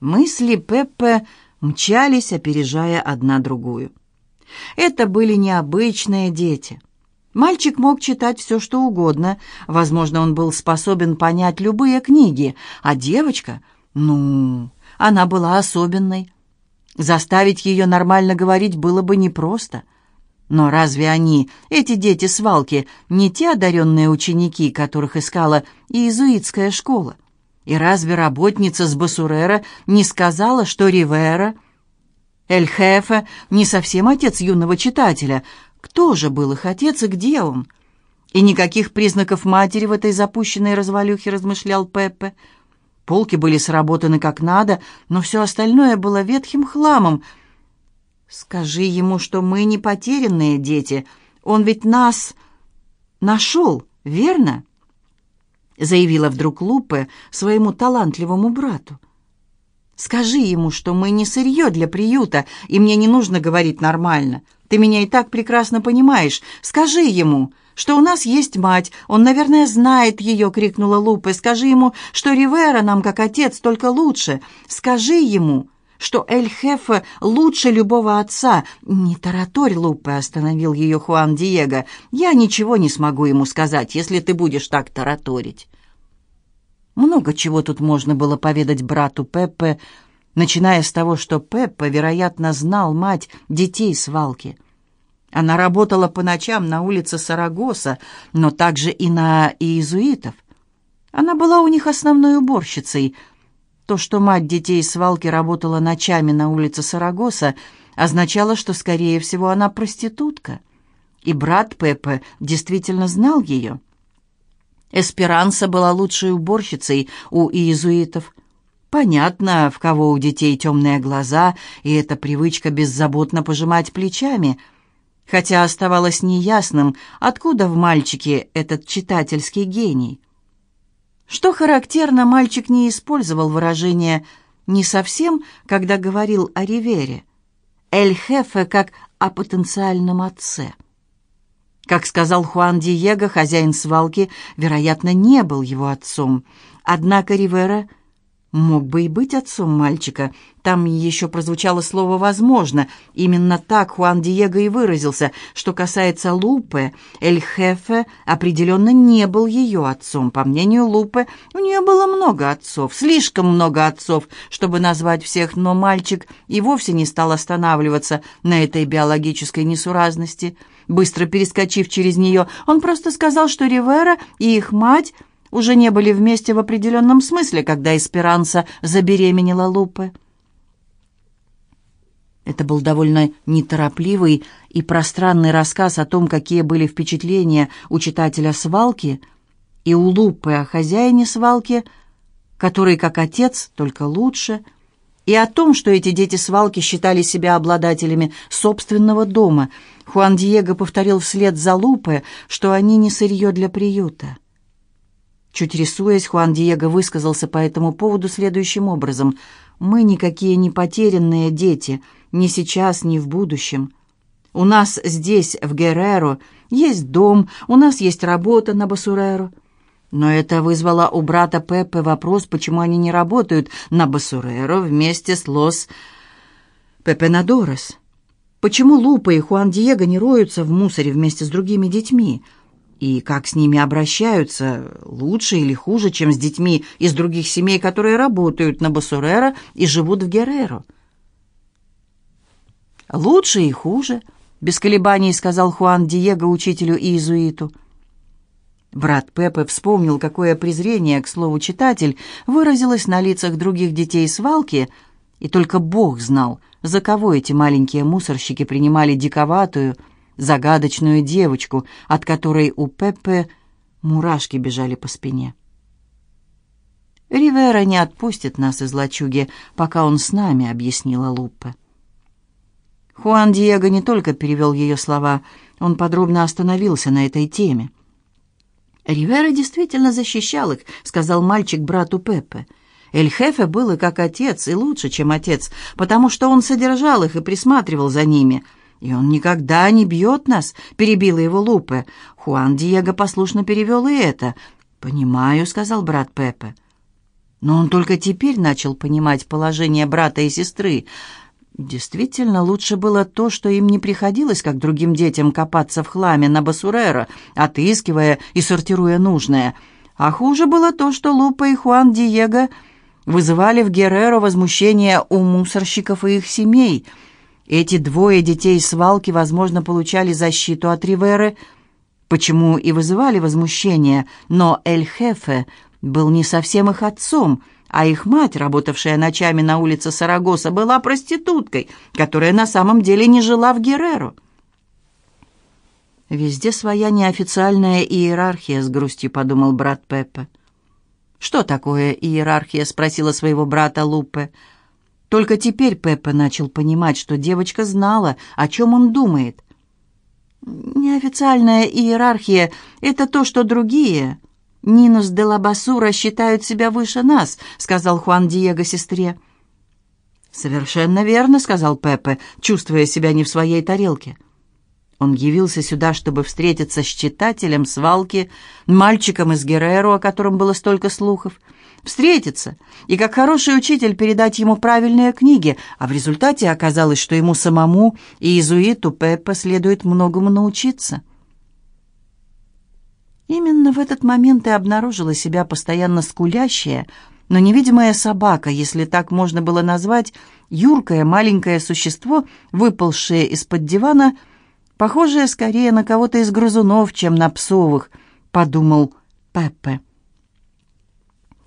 Мысли Пеппе мчались, опережая одна другую. Это были необычные дети. Мальчик мог читать все, что угодно. Возможно, он был способен понять любые книги. А девочка, ну, она была особенной. Заставить ее нормально говорить было бы непросто. Но разве они, эти дети-свалки, не те одаренные ученики, которых искала иезуитская школа? И разве работница с Басурера не сказала, что Ривера, Эль-Хефе, не совсем отец юного читателя? Кто же был их отец и где он? И никаких признаков матери в этой запущенной развалюхе, размышлял Пеппе. Полки были сработаны как надо, но все остальное было ветхим хламом. «Скажи ему, что мы не потерянные дети. Он ведь нас нашел, верно?» Заявила вдруг Лупе своему талантливому брату. «Скажи ему, что мы не сырье для приюта, и мне не нужно говорить нормально. Ты меня и так прекрасно понимаешь. Скажи ему, что у нас есть мать. Он, наверное, знает ее», — крикнула Лупе. «Скажи ему, что Ривера нам как отец, только лучше. Скажи ему, что Эль-Хефе лучше любого отца. «Не тараторь, Лупе», — остановил ее Хуан Диего. «Я ничего не смогу ему сказать, если ты будешь так тараторить». Много чего тут можно было поведать брату Пеппе, начиная с того, что Пеппа, вероятно, знал мать детей свалки. Она работала по ночам на улице Сарагоса, но также и на иезуитов. Она была у них основной уборщицей — то, что мать детей свалки работала ночами на улице Сарагоса, означало, что, скорее всего, она проститутка. И брат Пеппе действительно знал ее. Эсперанса была лучшей уборщицей у иезуитов. Понятно, в кого у детей темные глаза, и эта привычка беззаботно пожимать плечами, хотя оставалось неясным, откуда в мальчике этот читательский гений. Что характерно, мальчик не использовал выражение «не совсем», когда говорил о Ривере. Эль-Хефе как о потенциальном отце. Как сказал Хуан Диего, хозяин свалки, вероятно, не был его отцом. Однако Ривера Мог бы и быть отцом мальчика. Там еще прозвучало слово «возможно». Именно так Хуан Диего и выразился. Что касается Лупе, Эль Хефе определенно не был ее отцом. По мнению Лупе, у нее было много отцов, слишком много отцов, чтобы назвать всех, но мальчик и вовсе не стал останавливаться на этой биологической несуразности. Быстро перескочив через нее, он просто сказал, что Ривера и их мать – уже не были вместе в определенном смысле, когда Эсперанса забеременела Лупе. Это был довольно неторопливый и пространный рассказ о том, какие были впечатления у читателя свалки и у Лупы о хозяине свалки, который как отец, только лучше, и о том, что эти дети свалки считали себя обладателями собственного дома. Хуан Диего повторил вслед за Лупе, что они не сырье для приюта. Чуть рисуясь, Хуан Диего высказался по этому поводу следующим образом. «Мы никакие не потерянные дети, ни сейчас, ни в будущем. У нас здесь, в Герреро, есть дом, у нас есть работа на Басуреро». Но это вызвало у брата Пеппе вопрос, почему они не работают на Басуреро вместе с Лос Пепенадорес. Почему Лупа и Хуан Диего не роются в мусоре вместе с другими детьми?» И как с ними обращаются, лучше или хуже, чем с детьми из других семей, которые работают на Басурера и живут в Герреро. «Лучше и хуже», — без колебаний сказал Хуан Диего учителю иезуиту. Брат Пепе вспомнил, какое презрение, к слову, читатель, выразилось на лицах других детей свалки, и только Бог знал, за кого эти маленькие мусорщики принимали диковатую, загадочную девочку, от которой у Пеппе мурашки бежали по спине. «Ривера не отпустит нас из лачуги, пока он с нами», — объяснила Луппе. Хуан Диего не только перевел ее слова, он подробно остановился на этой теме. «Ривера действительно защищал их», — сказал мальчик брату Пеппе. «Эль-Хефе был и как отец, и лучше, чем отец, потому что он содержал их и присматривал за ними». «И он никогда не бьет нас», — перебила его Лупе. Хуан Диего послушно перевел и это. «Понимаю», — сказал брат Пепе. Но он только теперь начал понимать положение брата и сестры. Действительно, лучше было то, что им не приходилось, как другим детям, копаться в хламе на Басурера, отыскивая и сортируя нужное. А хуже было то, что Лупа и Хуан Диего вызывали в Герреро возмущение у мусорщиков и их семей. Эти двое детей свалки, возможно, получали защиту от Риверы, почему и вызывали возмущение, но Эль-Хефе был не совсем их отцом, а их мать, работавшая ночами на улице Сарагоса, была проституткой, которая на самом деле не жила в Герреро. «Везде своя неофициальная иерархия», — с грустью подумал брат Пеппа. «Что такое иерархия?» — спросила своего брата Лупе. Только теперь Пеппа начал понимать, что девочка знала, о чем он думает. «Неофициальная иерархия — это то, что другие, «Нинус де Лабасура считают себя выше нас», — сказал Хуан Диего сестре. «Совершенно верно», — сказал Пепе, чувствуя себя не в своей тарелке. Он явился сюда, чтобы встретиться с читателем свалки, мальчиком из Герреро, о котором было столько слухов, встретиться и, как хороший учитель, передать ему правильные книги, а в результате оказалось, что ему самому и иезуиту Пеппе следует многому научиться. Именно в этот момент и обнаружила себя постоянно скулящая, но невидимая собака, если так можно было назвать, юркое маленькое существо, выползшее из-под дивана, похожее скорее на кого-то из грызунов, чем на псовых, подумал Пеппе.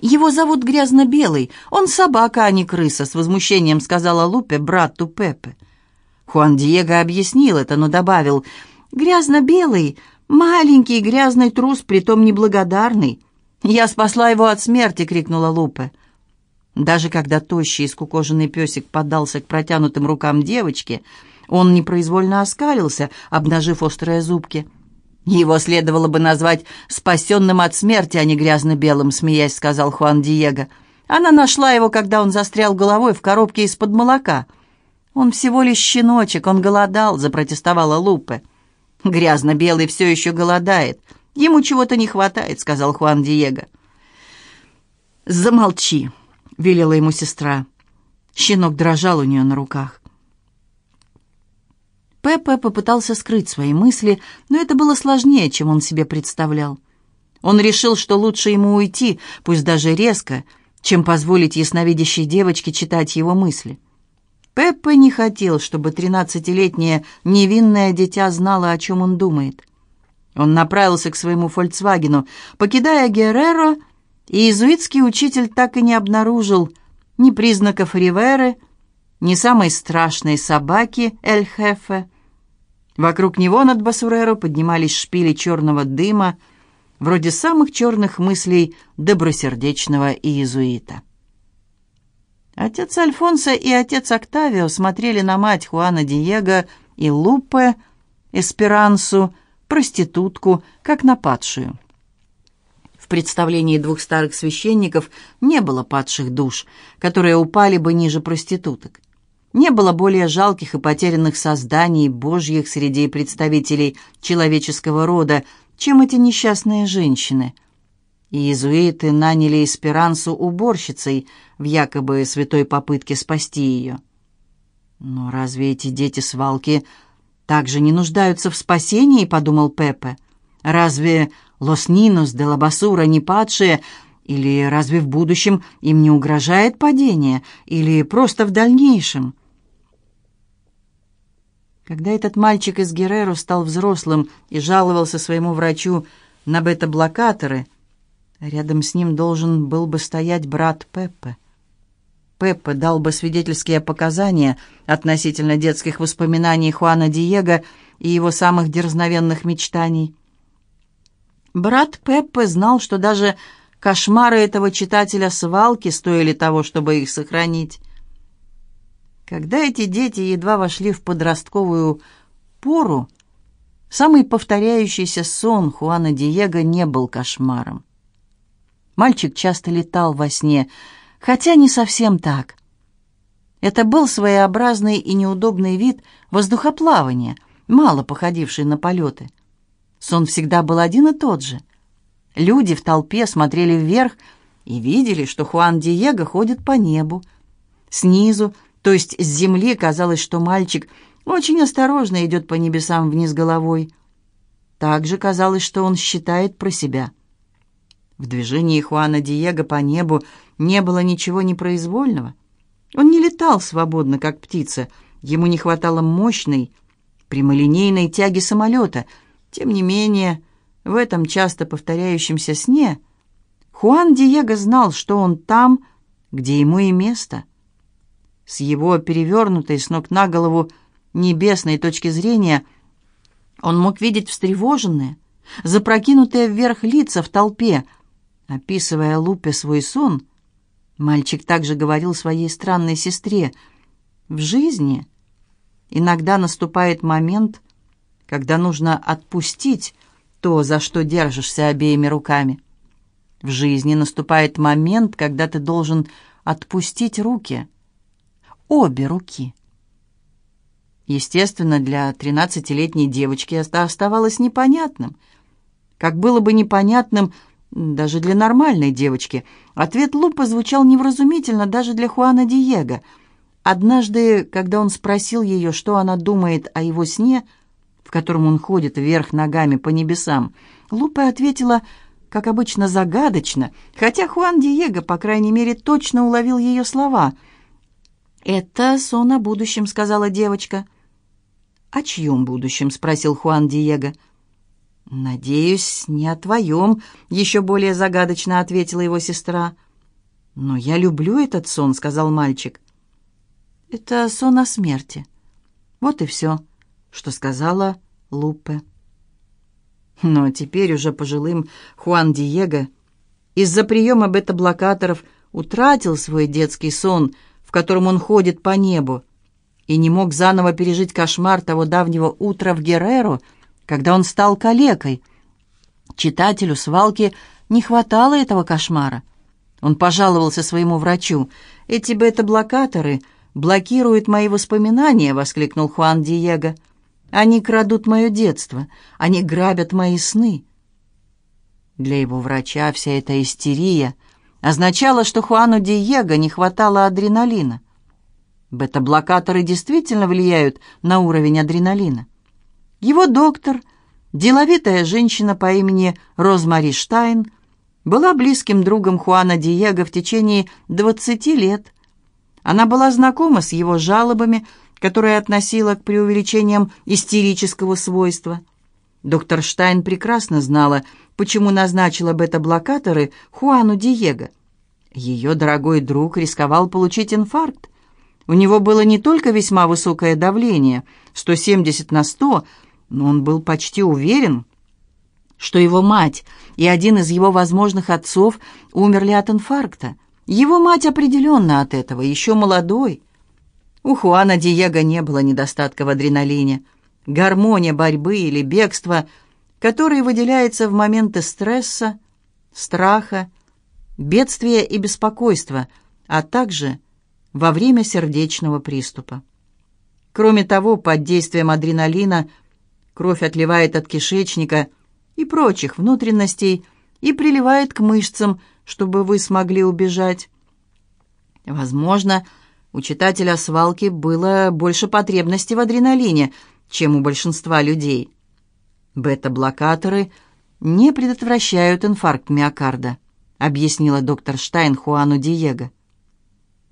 «Его зовут Грязно-Белый. Он собака, а не крыса», — с возмущением сказала Лупе брату Пеппе. Хуан Диего объяснил это, но добавил, «Грязно-Белый Маленький грязный трус, притом неблагодарный. Я спасла его от смерти, крикнула Лупе. Даже когда тощий и скукоженный песик поддался к протянутым рукам девочки, он непроизвольно оскалился, обнажив острые зубки. «Его следовало бы назвать спасенным от смерти, а не грязно-белым», — смеясь сказал Хуан Диего. «Она нашла его, когда он застрял головой в коробке из-под молока». «Он всего лишь щеночек, он голодал», — запротестовала Лупе. Грязно-белый все еще голодает. Ему чего-то не хватает», — сказал Хуан Диего. «Замолчи», — велела ему сестра. Щенок дрожал у нее на руках. Пеппа попытался скрыть свои мысли, но это было сложнее, чем он себе представлял. Он решил, что лучше ему уйти, пусть даже резко, чем позволить ясновидящей девочке читать его мысли. Пеппа не хотел, чтобы тринадцатилетнее невинное дитя знало, о чем он думает. Он направился к своему «Фольксвагену». Покидая Герреро, иезуитский учитель так и не обнаружил ни признаков Риверы, ни самой страшной собаки Эль-Хефе. Вокруг него над Басуреро поднимались шпили черного дыма, вроде самых черных мыслей добросердечного иезуита. Отец Альфонсо и отец Октавио смотрели на мать Хуана Диего и Лупе, Эсперансу, проститутку, как на падшую. В представлении двух старых священников не было падших душ, которые упали бы ниже проституток. Не было более жалких и потерянных созданий божьих среди представителей человеческого рода, чем эти несчастные женщины – Иезуиты наняли Эсперансу уборщицей в якобы святой попытке спасти ее. «Но разве эти дети-свалки также не нуждаются в спасении?» — подумал Пепе. «Разве Лос Нинос де Лабасура не падшие, или разве в будущем им не угрожает падение, или просто в дальнейшем?» Когда этот мальчик из Герреро стал взрослым и жаловался своему врачу на бета-блокаторы — Рядом с ним должен был бы стоять брат Пеппе. Пеппе дал бы свидетельские показания относительно детских воспоминаний Хуана Диего и его самых дерзновенных мечтаний. Брат Пеппе знал, что даже кошмары этого читателя свалки стоили того, чтобы их сохранить. Когда эти дети едва вошли в подростковую пору, самый повторяющийся сон Хуана Диего не был кошмаром. Мальчик часто летал во сне, хотя не совсем так. Это был своеобразный и неудобный вид воздухоплавания, мало походивший на полеты. Сон всегда был один и тот же. Люди в толпе смотрели вверх, и видели, что Хуан Диего ходит по небу. Снизу, то есть с земли, казалось, что мальчик очень осторожно идет по небесам вниз головой. Также казалось, что он считает про себя. В движении Хуана Диего по небу не было ничего непроизвольного. Он не летал свободно, как птица. Ему не хватало мощной, прямолинейной тяги самолета. Тем не менее, в этом часто повторяющемся сне Хуан Диего знал, что он там, где ему и место. С его перевернутой с ног на голову небесной точки зрения он мог видеть встревоженные, запрокинутые вверх лица в толпе. Описывая Лупе свой сон, мальчик также говорил своей странной сестре, «В жизни иногда наступает момент, когда нужно отпустить то, за что держишься обеими руками. В жизни наступает момент, когда ты должен отпустить руки, обе руки». Естественно, для тринадцатилетней девочки это оставалось непонятным. Как было бы непонятным даже для нормальной девочки. Ответ Лупа звучал невразумительно даже для Хуана Диего. Однажды, когда он спросил ее, что она думает о его сне, в котором он ходит вверх ногами по небесам, Лупа ответила, как обычно, загадочно, хотя Хуан Диего, по крайней мере, точно уловил ее слова. «Это сон о будущем», — сказала девочка. — «О чьем будущем?» — спросил Хуан Диего. «Надеюсь, не о твоем», — еще более загадочно ответила его сестра. «Но я люблю этот сон», — сказал мальчик. «Это сон о смерти». Вот и все, что сказала Лупе. Но теперь уже пожилым Хуан Диего из-за приема бета-блокаторов утратил свой детский сон, в котором он ходит по небу, и не мог заново пережить кошмар того давнего утра в Герреро, когда он стал калекой. Читателю свалки не хватало этого кошмара. Он пожаловался своему врачу. «Эти бета-блокаторы блокируют мои воспоминания», — воскликнул Хуан Диего. «Они крадут мое детство, они грабят мои сны». Для его врача вся эта истерия означала, что Хуану Диего не хватало адреналина. Бета-блокаторы действительно влияют на уровень адреналина. Его доктор, деловитая женщина по имени Розмари Штайн, была близким другом Хуана Диего в течение 20 лет. Она была знакома с его жалобами, которые относила к преувеличениям истерического свойства. Доктор Штайн прекрасно знала, почему назначила бета-блокаторы Хуану Диего. Ее дорогой друг рисковал получить инфаркт, у него было не только весьма высокое давление, 170 на 100, но он был почти уверен, что его мать и один из его возможных отцов умерли от инфаркта. Его мать определенно от этого, еще молодой. У Хуана Диего не было недостатка в адреналине. Гармония борьбы или бегства, который выделяется в моменты стресса, страха, бедствия и беспокойства, а также – во время сердечного приступа. Кроме того, под действием адреналина кровь отливает от кишечника и прочих внутренностей и приливает к мышцам, чтобы вы смогли убежать. Возможно, у читателя свалки было больше потребности в адреналине, чем у большинства людей. Бета-блокаторы не предотвращают инфаркт миокарда, объяснила доктор Штайн Хуану Диего.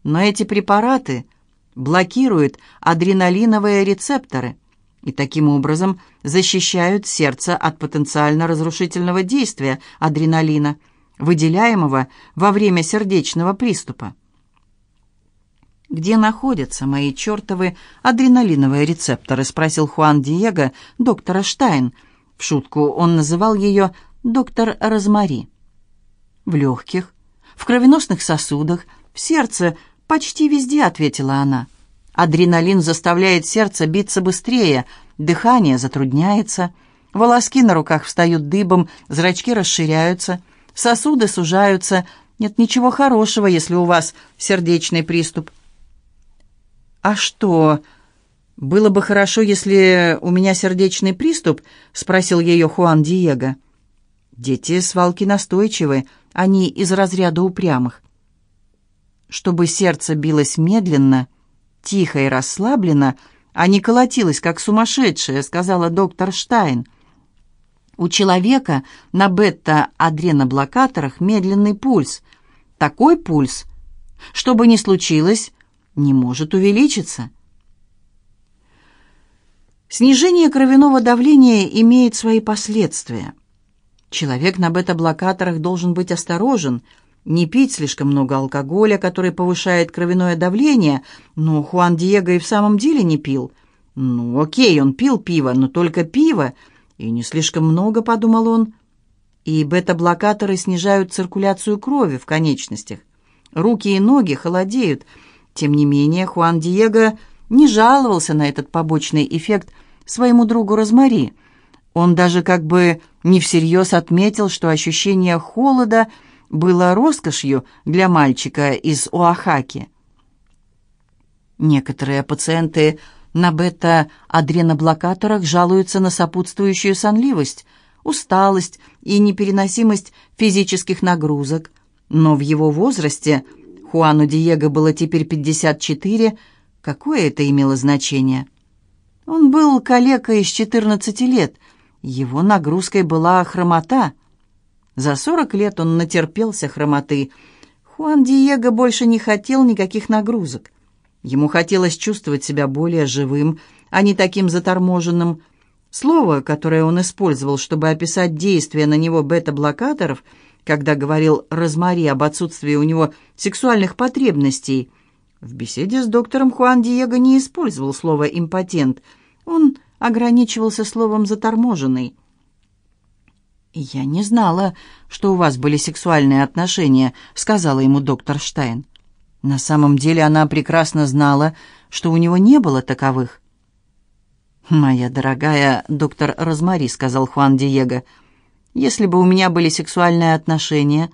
Но эти препараты блокируют адреналиновые рецепторы и таким образом защищают сердце от потенциально разрушительного действия адреналина, выделяемого во время сердечного приступа. «Где находятся мои чертовы адреналиновые рецепторы?» — спросил Хуан Диего доктора Штайн. В шутку он называл ее доктор Розмари. «В легких, в кровеносных сосудах, в сердце «Почти везде», — ответила она. «Адреналин заставляет сердце биться быстрее, дыхание затрудняется, волоски на руках встают дыбом, зрачки расширяются, сосуды сужаются. Нет ничего хорошего, если у вас сердечный приступ». «А что, было бы хорошо, если у меня сердечный приступ?» — спросил ее Хуан Диего. «Дети свалки настойчивы. они из разряда упрямых. Чтобы сердце билось медленно, тихо и расслабленно, а не колотилось, как сумасшедшее, сказала доктор Штайн. У человека на бета-адреноблокаторах медленный пульс. Такой пульс, что бы ни случилось, не может увеличиться. Снижение кровяного давления имеет свои последствия. Человек на бета-блокаторах должен быть осторожен, не пить слишком много алкоголя, который повышает кровяное давление, но Хуан Диего и в самом деле не пил. Ну, окей, он пил пиво, но только пиво, и не слишком много, подумал он. И бета-блокаторы снижают циркуляцию крови в конечностях. Руки и ноги холодеют. Тем не менее, Хуан Диего не жаловался на этот побочный эффект своему другу Розмари – он даже как бы не всерьез отметил, что ощущение холода было роскошью для мальчика из Оахаки. Некоторые пациенты на бета-адреноблокаторах жалуются на сопутствующую сонливость, усталость и непереносимость физических нагрузок. Но в его возрасте, Хуану Диего было теперь 54, какое это имело значение? Он был калекой из 14 лет – его нагрузкой была хромота. За сорок лет он натерпелся хромоты. Хуан Диего больше не хотел никаких нагрузок. Ему хотелось чувствовать себя более живым, а не таким заторможенным. Слово, которое он использовал, чтобы описать действие на него бета-блокаторов, когда говорил Розмари об отсутствии у него сексуальных потребностей, в беседе с доктором Хуан Диего не использовал слово «импотент». Он ограничивался словом «заторможенный». «Я не знала, что у вас были сексуальные отношения», — сказала ему доктор Штайн. На самом деле она прекрасно знала, что у него не было таковых. «Моя дорогая доктор Розмари», — сказал Хуан Диего, — «если бы у меня были сексуальные отношения,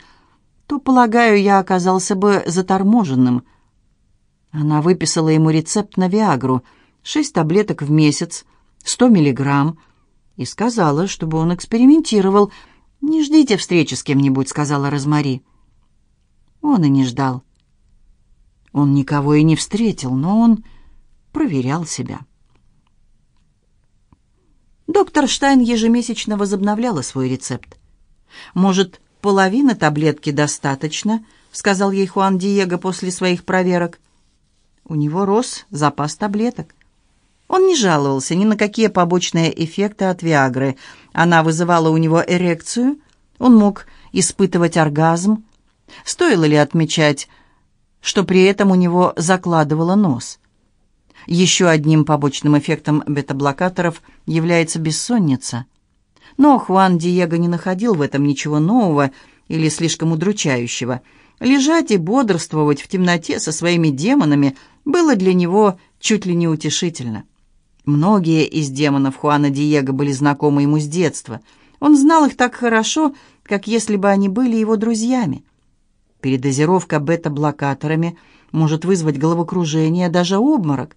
то, полагаю, я оказался бы заторможенным». Она выписала ему рецепт на Виагру, шесть таблеток в месяц, сто миллиграмм, и сказала, чтобы он экспериментировал. «Не ждите встречи с кем-нибудь», — сказала Розмари. Он и не ждал. Он никого и не встретил, но он проверял себя. Доктор Штайн ежемесячно возобновляла свой рецепт. «Может, половина таблетки достаточно?» — сказал ей Хуан Диего после своих проверок. У него рос запас таблеток. Он не жаловался ни на какие побочные эффекты от Виагры. Она вызывала у него эрекцию, он мог испытывать оргазм. Стоило ли отмечать, что при этом у него закладывало нос? Еще одним побочным эффектом бета-блокаторов является бессонница. Но Хуан Диего не находил в этом ничего нового или слишком удручающего. Лежать и бодрствовать в темноте со своими демонами было для него чуть ли не утешительно. Многие из демонов Хуана Диего были знакомы ему с детства. Он знал их так хорошо, как если бы они были его друзьями. Передозировка бета-блокаторами может вызвать головокружение, даже обморок.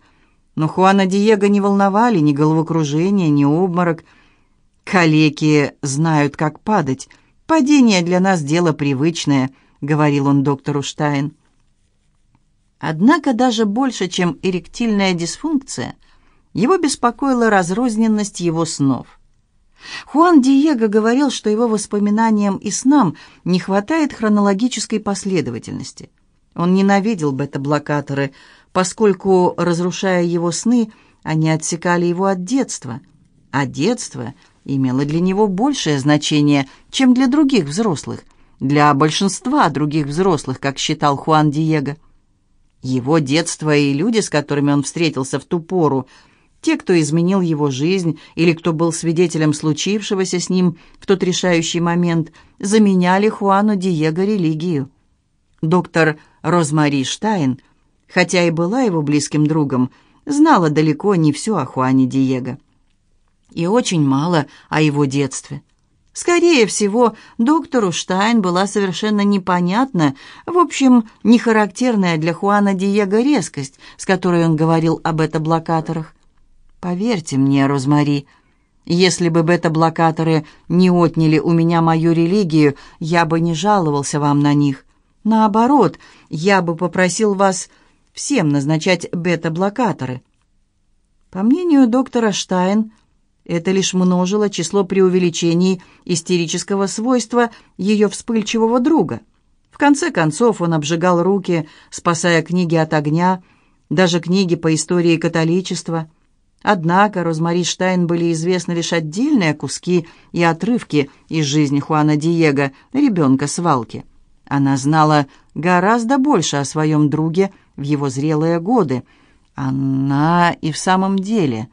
Но Хуана Диего не волновали ни головокружение, ни обморок. «Калеки знают, как падать. Падение для нас дело привычное», — говорил он доктору Штайн. Однако даже больше, чем эректильная дисфункция — его беспокоила разрозненность его снов. Хуан Диего говорил, что его воспоминаниям и снам не хватает хронологической последовательности. Он ненавидел бета-блокаторы, поскольку, разрушая его сны, они отсекали его от детства. А детство имело для него большее значение, чем для других взрослых, для большинства других взрослых, как считал Хуан Диего. Его детство и люди, с которыми он встретился в ту пору, те, кто изменил его жизнь или кто был свидетелем случившегося с ним в тот решающий момент, заменяли Хуану Диего религию. Доктор Розмари Штайн, хотя и была его близким другом, знала далеко не все о Хуане Диего. И очень мало о его детстве. Скорее всего, доктору Штайн была совершенно непонятна, в общем, не характерная для Хуана Диего резкость, с которой он говорил об это блокаторах. Поверьте мне, Розмари, Если бы бета-блокаторы не отняли у меня мою религию, я бы не жаловался вам на них. Наоборот, я бы попросил вас всем назначать бета-блокаторы. По мнению доктора Штайн, это лишь множило число преувеличений истерического свойства ее вспыльчивого друга. В конце концов он обжигал руки, спасая книги от огня, даже книги по истории католичества. Однако Розмари Штайн были известны лишь отдельные куски и отрывки из жизни Хуана Диего, ребенка свалки. Она знала гораздо больше о своем друге в его зрелые годы. Она и в самом деле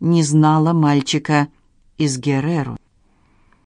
не знала мальчика из Герреру.